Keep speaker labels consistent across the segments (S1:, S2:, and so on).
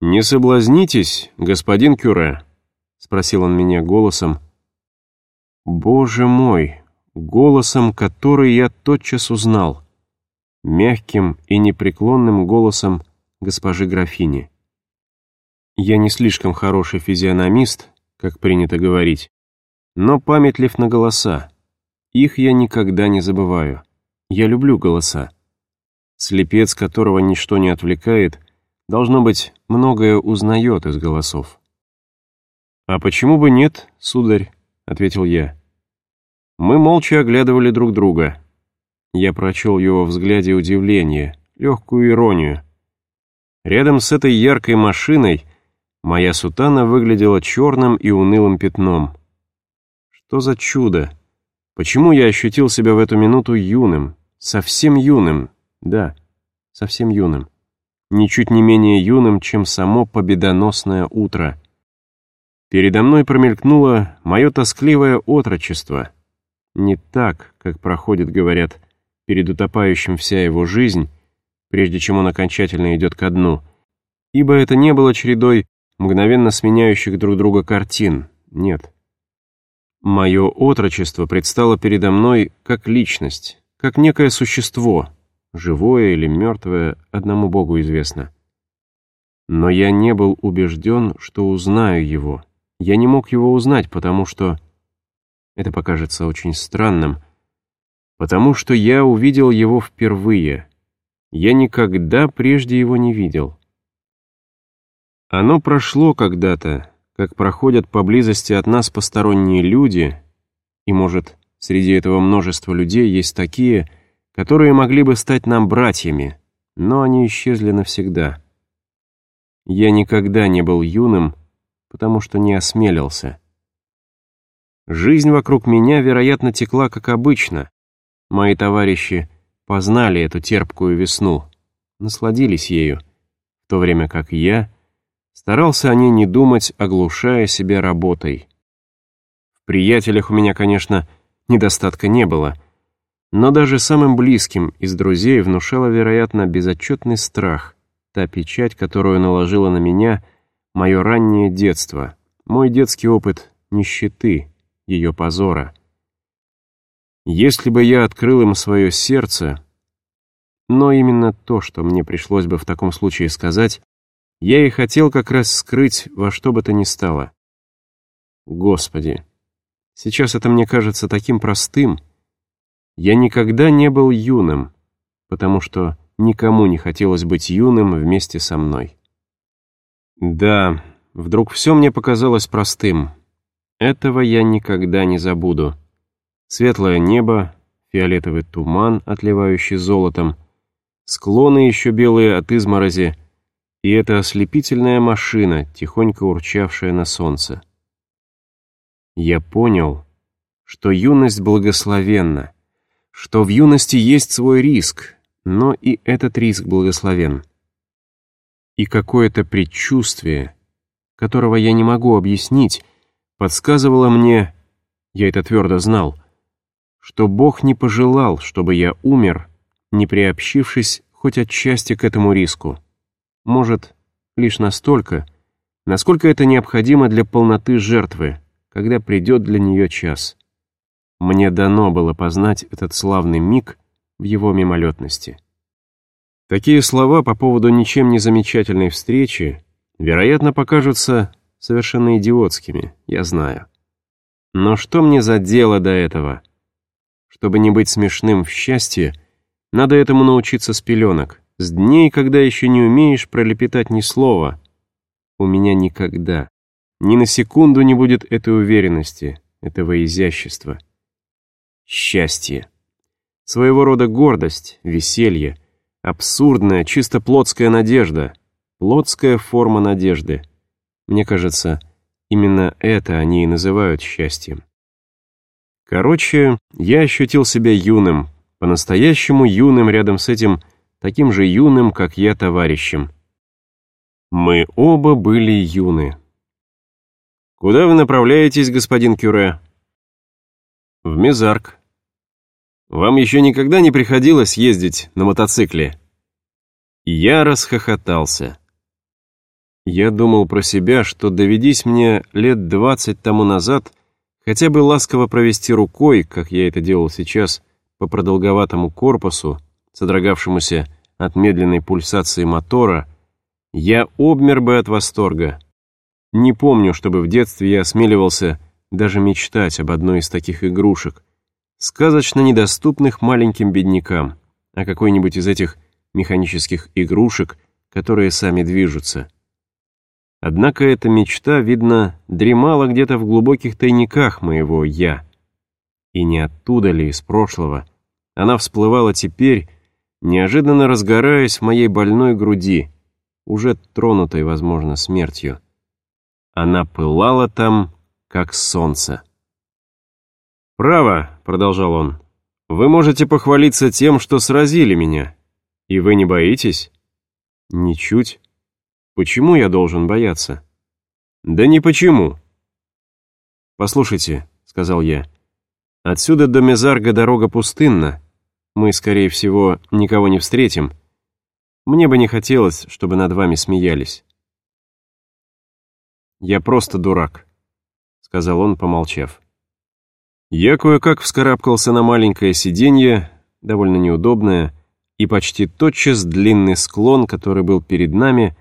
S1: «Не соблазнитесь, господин Кюре», — спросил он меня голосом. «Боже мой!» голосом, который я тотчас узнал, мягким и непреклонным голосом госпожи графини. Я не слишком хороший физиономист, как принято говорить, но памятлив на голоса. Их я никогда не забываю. Я люблю голоса. Слепец, которого ничто не отвлекает, должно быть, многое узнает из голосов. «А почему бы нет, сударь?» — ответил я. Мы молча оглядывали друг друга. Я прочел его взгляде удивление, легкую иронию. Рядом с этой яркой машиной моя сутана выглядела черным и унылым пятном. Что за чудо! Почему я ощутил себя в эту минуту юным, совсем юным, да, совсем юным, ничуть не менее юным, чем само победоносное утро. Передо мной промелькнуло мое тоскливое отрочество — не так, как проходит, говорят, перед утопающим вся его жизнь, прежде чем он окончательно идет ко дну, ибо это не было чередой мгновенно сменяющих друг друга картин, нет. Мое отрочество предстало передо мной как личность, как некое существо, живое или мертвое, одному Богу известно. Но я не был убежден, что узнаю его. Я не мог его узнать, потому что это покажется очень странным, потому что я увидел его впервые. Я никогда прежде его не видел. Оно прошло когда-то, как проходят поблизости от нас посторонние люди, и, может, среди этого множества людей есть такие, которые могли бы стать нам братьями, но они исчезли навсегда. Я никогда не был юным, потому что не осмелился. Жизнь вокруг меня, вероятно, текла как обычно. Мои товарищи познали эту терпкую весну, насладились ею, в то время как я старался о ней не думать, оглушая себя работой. В приятелях у меня, конечно, недостатка не было, но даже самым близким из друзей внушала, вероятно, безотчетный страх, та печать, которую наложила на меня мое раннее детство, мой детский опыт нищеты, ее позора. Если бы я открыл им свое сердце, но именно то, что мне пришлось бы в таком случае сказать, я и хотел как раз скрыть во что бы то ни стало. Господи, сейчас это мне кажется таким простым. Я никогда не был юным, потому что никому не хотелось быть юным вместе со мной. Да, вдруг все мне показалось простым — этого я никогда не забуду. Светлое небо, фиолетовый туман, отливающий золотом, склоны еще белые от изморози, и эта ослепительная машина, тихонько урчавшая на солнце. Я понял, что юность благословенна, что в юности есть свой риск, но и этот риск благословен. И какое-то предчувствие, которого я не могу объяснить, подсказывала мне, я это твердо знал, что Бог не пожелал, чтобы я умер, не приобщившись хоть отчасти к этому риску. Может, лишь настолько, насколько это необходимо для полноты жертвы, когда придет для нее час. Мне дано было познать этот славный миг в его мимолетности. Такие слова по поводу ничем не замечательной встречи, вероятно, покажутся совершенно идиотскими, я знаю. Но что мне за дело до этого? Чтобы не быть смешным в счастье, надо этому научиться с пеленок, с дней, когда еще не умеешь пролепетать ни слова. У меня никогда, ни на секунду не будет этой уверенности, этого изящества. Счастье. Своего рода гордость, веселье, абсурдная, чисто плотская надежда, плотская форма надежды — мне кажется, именно это они и называют счастьем. Короче, я ощутил себя юным, по-настоящему юным рядом с этим таким же юным, как я, товарищем. Мы оба были юны. «Куда вы направляетесь, господин Кюре?» «В Мезарк». «Вам еще никогда не приходилось ездить на мотоцикле?» Я расхохотался. Я думал про себя, что доведись мне лет двадцать тому назад хотя бы ласково провести рукой, как я это делал сейчас, по продолговатому корпусу, содрогавшемуся от медленной пульсации мотора, я обмер бы от восторга. Не помню, чтобы в детстве я осмеливался даже мечтать об одной из таких игрушек, сказочно недоступных маленьким беднякам, о какой-нибудь из этих механических игрушек, которые сами движутся. Однако эта мечта, видно, дремала где-то в глубоких тайниках моего «я». И не оттуда ли, из прошлого, она всплывала теперь, неожиданно разгораясь в моей больной груди, уже тронутой, возможно, смертью. Она пылала там, как солнце. «Право», — продолжал он, — «вы можете похвалиться тем, что сразили меня. И вы не боитесь?» «Ничуть. Почему я должен бояться?» «Да не почему». «Послушайте», — сказал я, — «отсюда до Мезарга дорога пустынна. Мы, скорее всего, никого не встретим. Мне бы не хотелось, чтобы над вами смеялись». «Я просто дурак», — сказал он, помолчав. Я кое-как вскарабкался на маленькое сиденье, довольно неудобное, и почти тотчас длинный склон, который был перед нами,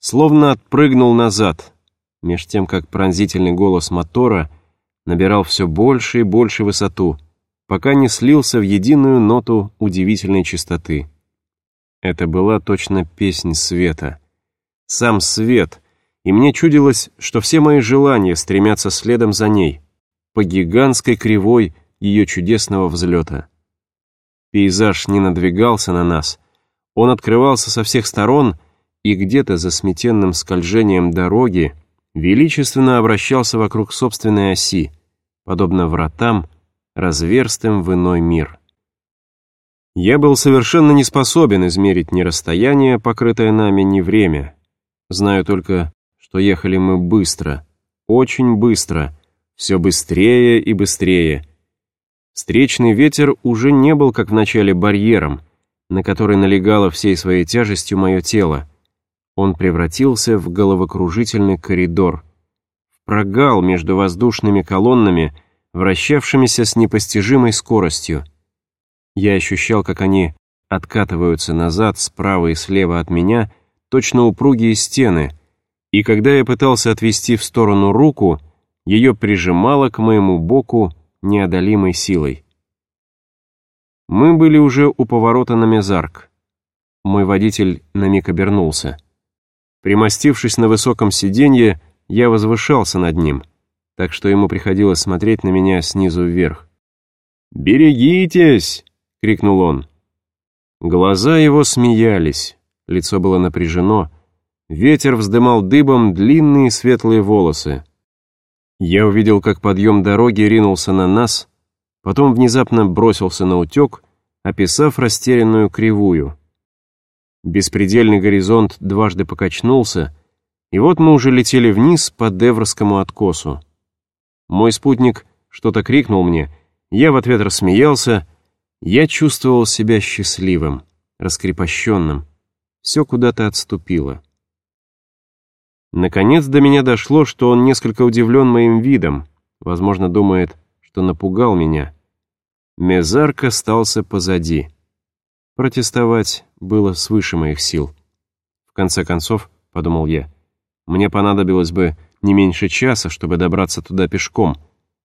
S1: словно отпрыгнул назад, меж тем, как пронзительный голос мотора набирал все больше и больше высоту, пока не слился в единую ноту удивительной чистоты. Это была точно песнь света. Сам свет, и мне чудилось, что все мои желания стремятся следом за ней, по гигантской кривой ее чудесного взлета. Пейзаж не надвигался на нас. Он открывался со всех сторон, и где-то за сметенным скольжением дороги величественно обращался вокруг собственной оси, подобно вратам, разверстым в иной мир. Я был совершенно не способен измерить ни расстояние, покрытое нами, ни время. Знаю только, что ехали мы быстро, очень быстро, все быстрее и быстрее — Встречный ветер уже не был, как в начале, барьером, на который налегало всей своей тяжестью мое тело. Он превратился в головокружительный коридор, в прогал между воздушными колоннами, вращавшимися с непостижимой скоростью. Я ощущал, как они откатываются назад справа и слева от меня, точно упругие стены, и когда я пытался отвести в сторону руку, ее прижимало к моему боку неодолимой силой. Мы были уже у поворота на Мезарк. Мой водитель на миг обернулся. Примостившись на высоком сиденье, я возвышался над ним, так что ему приходилось смотреть на меня снизу вверх. «Берегитесь!» — крикнул он. Глаза его смеялись, лицо было напряжено, ветер вздымал дыбом длинные светлые волосы. Я увидел, как подъем дороги ринулся на нас, потом внезапно бросился на утек, описав растерянную кривую. Беспредельный горизонт дважды покачнулся, и вот мы уже летели вниз по Деврскому откосу. Мой спутник что-то крикнул мне, я в ответ рассмеялся, я чувствовал себя счастливым, раскрепощенным. Все куда-то отступило. Наконец до меня дошло, что он несколько удивлен моим видом, возможно, думает, что напугал меня. Мезарк остался позади. Протестовать было свыше моих сил. В конце концов, подумал я, мне понадобилось бы не меньше часа, чтобы добраться туда пешком,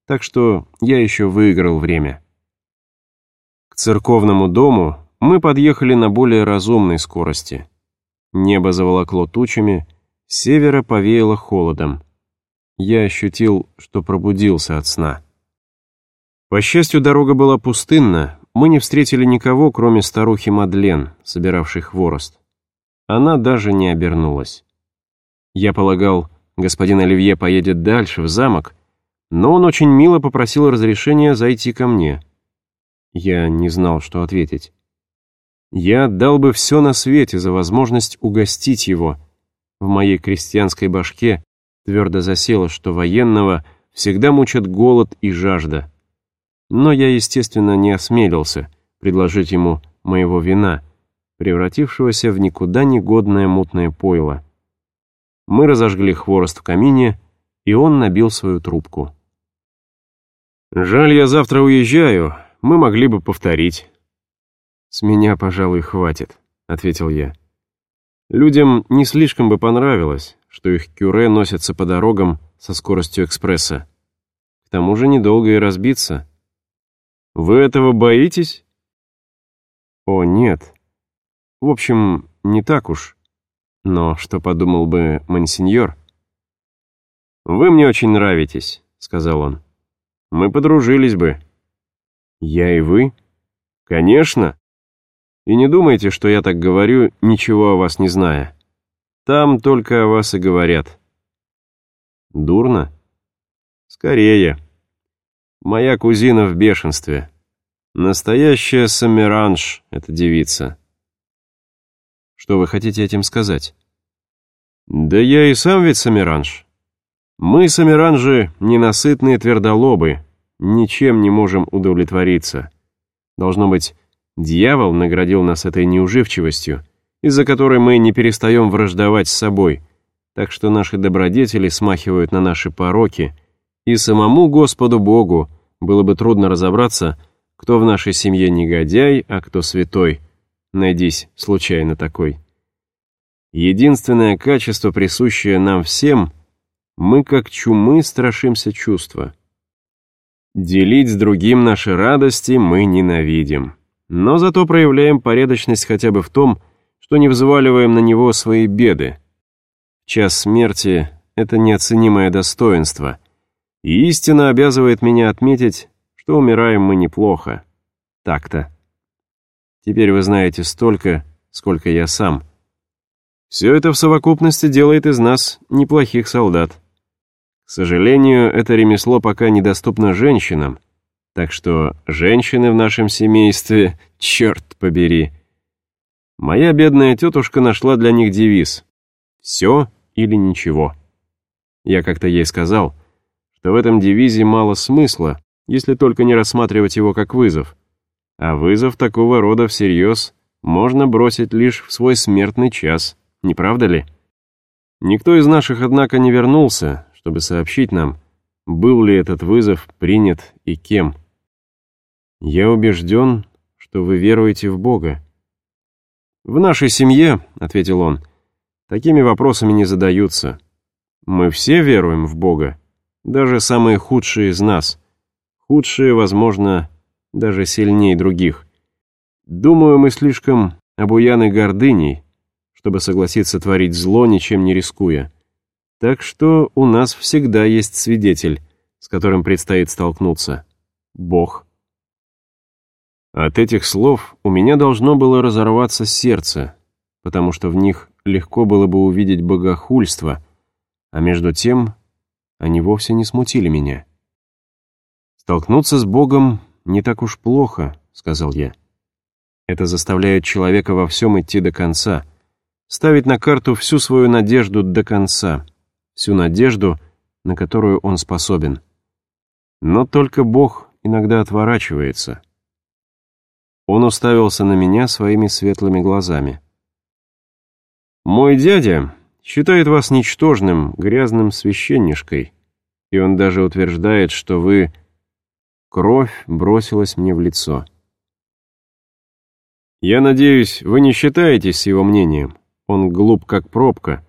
S1: так что я еще выиграл время. К церковному дому мы подъехали на более разумной скорости. Небо заволокло тучами, севера повеяло холодом. Я ощутил, что пробудился от сна. По счастью, дорога была пустынна, мы не встретили никого, кроме старухи Мадлен, собиравшей хворост. Она даже не обернулась. Я полагал, господин Оливье поедет дальше, в замок, но он очень мило попросил разрешения зайти ко мне. Я не знал, что ответить. Я отдал бы все на свете за возможность угостить его — в моей крестьянской башке твердо засело, что военного всегда мучат голод и жажда. Но я, естественно, не осмелился предложить ему моего вина, превратившегося в никуда не годное мутное пойло. Мы разожгли хворост в камине, и он набил свою трубку. «Жаль, я завтра уезжаю, мы могли бы повторить». «С меня, пожалуй, хватит», — ответил я. Людям не слишком бы понравилось, что их кюре носятся по дорогам со скоростью экспресса. К тому же недолго и разбиться. Вы этого боитесь? О, нет. В общем, не так уж. Но что подумал бы мансиньор? «Вы мне очень нравитесь», — сказал он. «Мы подружились бы». «Я и вы?» «Конечно. И не думайте, что я так говорю, ничего о вас не зная. Там только о вас и говорят. Дурно? Скорее. Моя кузина в бешенстве. Настоящая самиранж, эта девица. Что вы хотите этим сказать? Да я и сам ведь самиранж. Мы, самиранжи, ненасытные твердолобы, ничем не можем удовлетвориться. Должно быть, Дьявол наградил нас этой неуживчивостью, из-за которой мы не перестаем враждовать с собой, так что наши добродетели смахивают на наши пороки, и самому Господу Богу было бы трудно разобраться, кто в нашей семье негодяй, а кто святой. Найдись случайно такой. Единственное качество, присущее нам всем, мы как чумы страшимся чувства. Делить с другим наши радости мы ненавидим но зато проявляем порядочность хотя бы в том, что не взваливаем на него свои беды. Час смерти — это неоценимое достоинство, и истина обязывает меня отметить, что умираем мы неплохо. Так-то. Теперь вы знаете столько, сколько я сам. Все это в совокупности делает из нас неплохих солдат. К сожалению, это ремесло пока недоступно женщинам — так что женщины в нашем семействе, черт побери. Моя бедная тетушка нашла для них девиз «Все или ничего». Я как-то ей сказал, что в этом девизе мало смысла, если только не рассматривать его как вызов. А вызов такого рода всерьез можно бросить лишь в свой смертный час, не правда ли? Никто из наших, однако, не вернулся, чтобы сообщить нам, был ли этот вызов принят и кем. «Я убежден, что вы веруете в Бога». «В нашей семье», — ответил он, — «такими вопросами не задаются. Мы все веруем в Бога, даже самые худшие из нас. Худшие, возможно, даже сильнее других. Думаю, мы слишком обуяны гордыней, чтобы согласиться творить зло, ничем не рискуя. Так что у нас всегда есть свидетель, с которым предстоит столкнуться. Бог. От этих слов у меня должно было разорваться сердце, потому что в них легко было бы увидеть богохульство, а между тем они вовсе не смутили меня. «Столкнуться с Богом не так уж плохо», — сказал я. «Это заставляет человека во всем идти до конца, ставить на карту всю свою надежду до конца, всю надежду, на которую он способен. Но только Бог иногда отворачивается». Он уставился на меня своими светлыми глазами. «Мой дядя считает вас ничтожным, грязным священнишкой, и он даже утверждает, что вы...» Кровь бросилась мне в лицо. «Я надеюсь, вы не считаетесь его мнением. Он глуп, как пробка.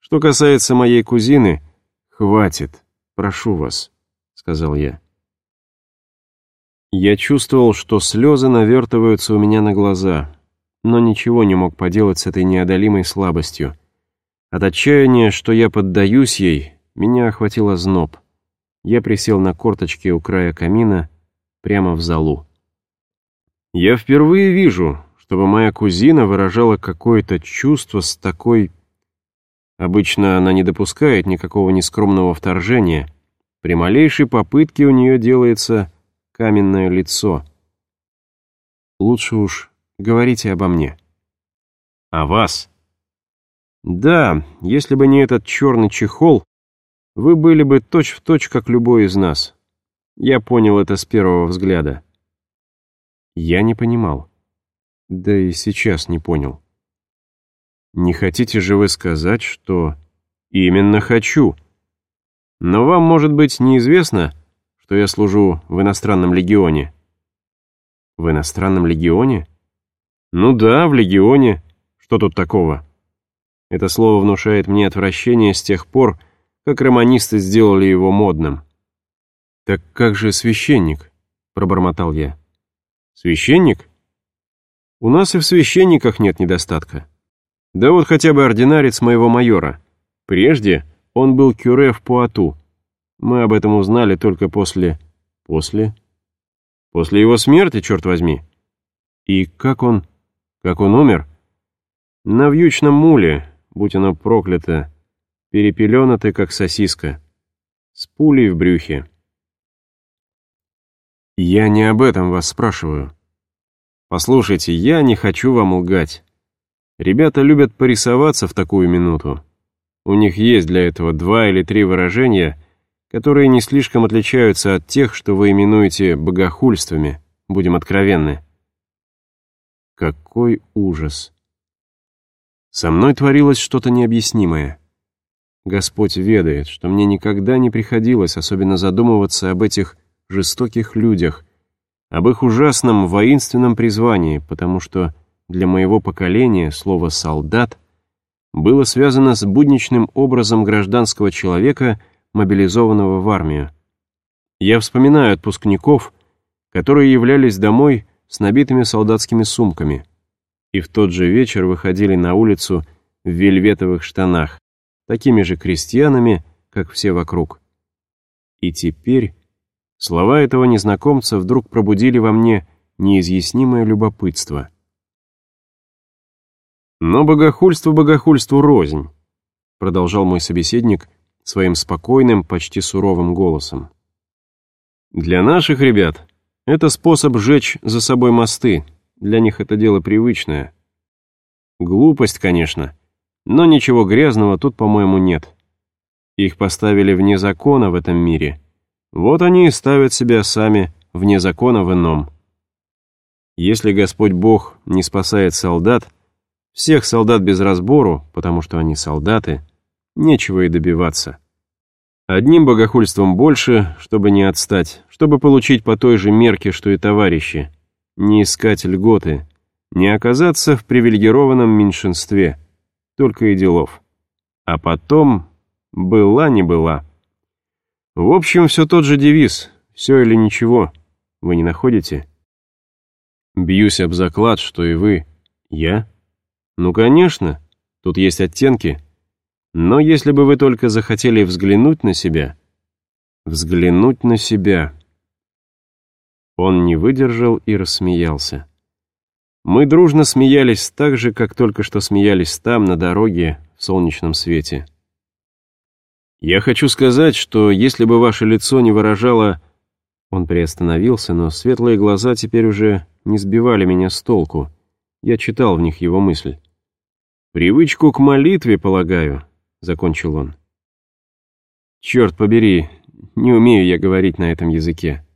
S1: Что касается моей кузины, хватит, прошу вас», — сказал я. Я чувствовал, что слезы навертываются у меня на глаза, но ничего не мог поделать с этой неодолимой слабостью. От отчаяния, что я поддаюсь ей, меня охватило зноб. Я присел на корточки у края камина, прямо в залу. Я впервые вижу, чтобы моя кузина выражала какое-то чувство с такой... Обычно она не допускает никакого нескромного вторжения. При малейшей попытке у нее делается каменное лицо. Лучше уж говорите обо мне. О вас? Да, если бы не этот черный чехол, вы были бы точь-в-точь, точь, как любой из нас. Я понял это с первого взгляда. Я не понимал. Да и сейчас не понял. Не хотите же вы сказать, что Именно хочу. Но вам, может быть, неизвестно, что я служу в иностранном легионе. В иностранном легионе? Ну да, в легионе. Что тут такого? Это слово внушает мне отвращение с тех пор, как романисты сделали его модным. «Так как же священник?» — пробормотал я. «Священник? У нас и в священниках нет недостатка. Да вот хотя бы ординарец моего майора. Прежде он был кюре в Пуату. Мы об этом узнали только после... После? После его смерти, черт возьми. И как он... Как он умер? На вьючном муле, будь оно проклято, перепеленатый, как сосиска, с пулей в брюхе. Я не об этом вас спрашиваю. Послушайте, я не хочу вам лгать. Ребята любят порисоваться в такую минуту. У них есть для этого два или три выражения, которые не слишком отличаются от тех, что вы именуете богохульствами, будем откровенны. Какой ужас! Со мной творилось что-то необъяснимое. Господь ведает, что мне никогда не приходилось особенно задумываться об этих жестоких людях, об их ужасном воинственном призвании, потому что для моего поколения слово «солдат» было связано с будничным образом гражданского человека, мобилизованного в армию. Я вспоминаю отпускников, которые являлись домой с набитыми солдатскими сумками и в тот же вечер выходили на улицу в вельветовых штанах, такими же крестьянами, как все вокруг. И теперь слова этого незнакомца вдруг пробудили во мне неизъяснимое любопытство — но богохульство богохульству рознь, продолжал мой собеседник своим спокойным, почти суровым голосом. Для наших ребят это способ сжечь за собой мосты, для них это дело привычное. Глупость, конечно, но ничего грязного тут, по-моему, нет. Их поставили вне закона в этом мире. Вот они и ставят себя сами вне закона в ином. Если Господь Бог не спасает солдат, всех солдат без разбору, потому что они солдаты, нечего и добиваться. Одним богохульством больше, чтобы не отстать, чтобы получить по той же мерке, что и товарищи, не искать льготы, не оказаться в привилегированном меньшинстве, только и делов. А потом была не была. В общем, все тот же девиз «все или ничего», вы не находите? Бьюсь об заклад, что и вы, я ну, конечно, тут есть оттенки. Но если бы вы только захотели взглянуть на себя... Взглянуть на себя... Он не выдержал и рассмеялся. Мы дружно смеялись так же, как только что смеялись там, на дороге, в солнечном свете. Я хочу сказать, что если бы ваше лицо не выражало... Он приостановился, но светлые глаза теперь уже не сбивали меня с толку. Я читал в них его мысль. «Привычку к молитве, полагаю», — закончил он. «Черт побери, не умею я говорить на этом языке».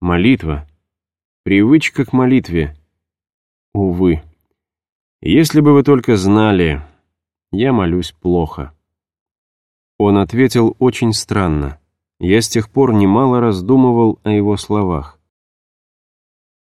S1: «Молитва. Привычка к молитве. Увы. Если бы вы только знали, я молюсь плохо». Он ответил очень странно. Я с тех пор немало раздумывал о его словах.